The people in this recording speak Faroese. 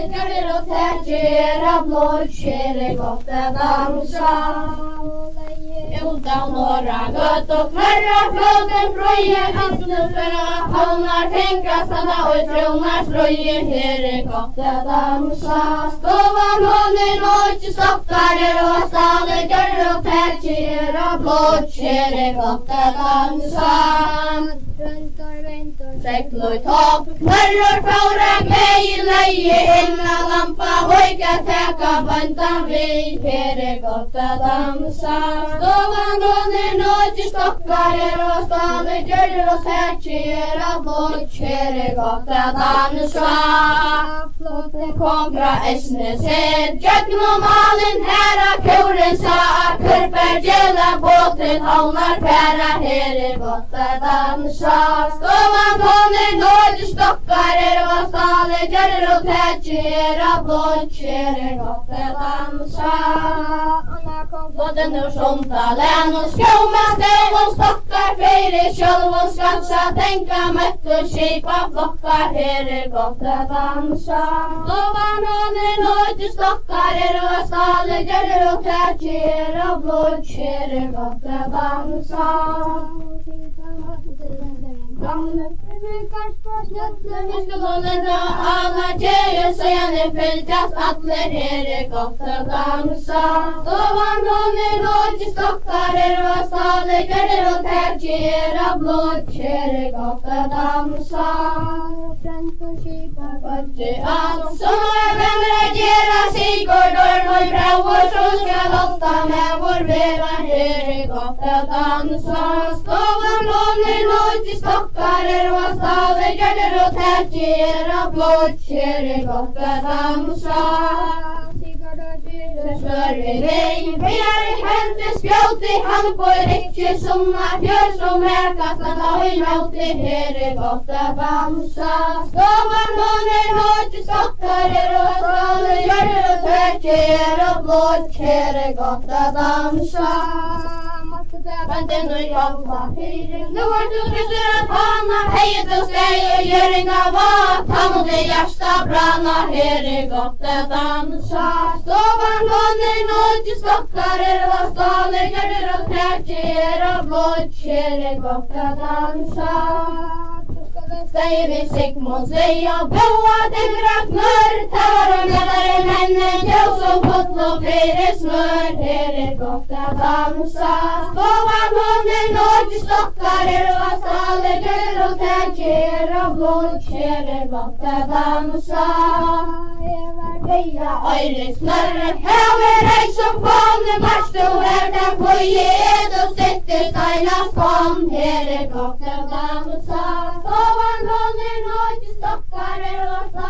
Skøyter og tætjer av blodskjer er godt at dansa Undan norra gøtt og kvarra fløten frøye Antene fyrra havnar tenka sanna og tronar strøye Her er godt at dansa Stova lånen og ikke stoppar er og stane Skøyter og tætjer av blodskjer er godt at dansa Ventor, ventor, seglu topp Mörrur fóra mei leie Inna lampa hoika teka banda vi Her er gott a dansa. Stovan under nåti stokkar er Og stående gjørger og sætje er av bort Her er gott a dansa. Flotten kom fra Esnes her Gjøgnom malen her a kuren sa Kurper gjela båten havnar pæra Her er gott Gottadan sjans Stovan toner nål stokkar er og stale Gjører og tætje her av blåkjer er Gottadan sjans Både nu sjontalen og skjomast er og stokkar Feire sjølv og skansa Tenka møtt og kipa flokkar Her er Gottadan sjans Stovan toner nål stokkar er og stale Gjører og tætje her av blåkjer er Gottadan sjans Vi skal holde da alla tjejer så gjerne fyllt atler her er godt å dansa Så var noen råd i stokkarer og staler Kjører og terkjer av blod Kjør er godt å dansa Frent og skipa kvart i an Så må jeg venner agera sikkordorn og i brau og så skal ofta med vår vera her er gott å dansa Stovan låner låt i stokkarer og stave Gjerder og tætjer av blått her er gott å dansa. Sigurd og dyrer vei, vi er i móti hann bor ekki sunna fjör som er kastan og i móti her er gott að bamsa Skoman hon er hóti skokkar er og skóli gjörður og tverki er og blótt her er gott að dansa. Men det nu jobba fyrir Nu er du kristur at hana Heie du steg og gjør inga vat Han og det hjärsta brana Her er godt det dansa Stovan er nåt i stokkar Er hva staler Gjerder og krætje er av blod Her er godt det dansa Steg vi Sigmund Sveia Bøa til grakna og blir det smör, her är gott att dansa. Skovan hånden, norge stokkar, er og astale dør, og tenker av blod, her er godt å dansa. Jeg var veia, øyre smørre, her er ei som fåne, mars du er der på jed og sitter steina spann, her er godt å dansa. Skovan hånden, norge stokkar, er og astale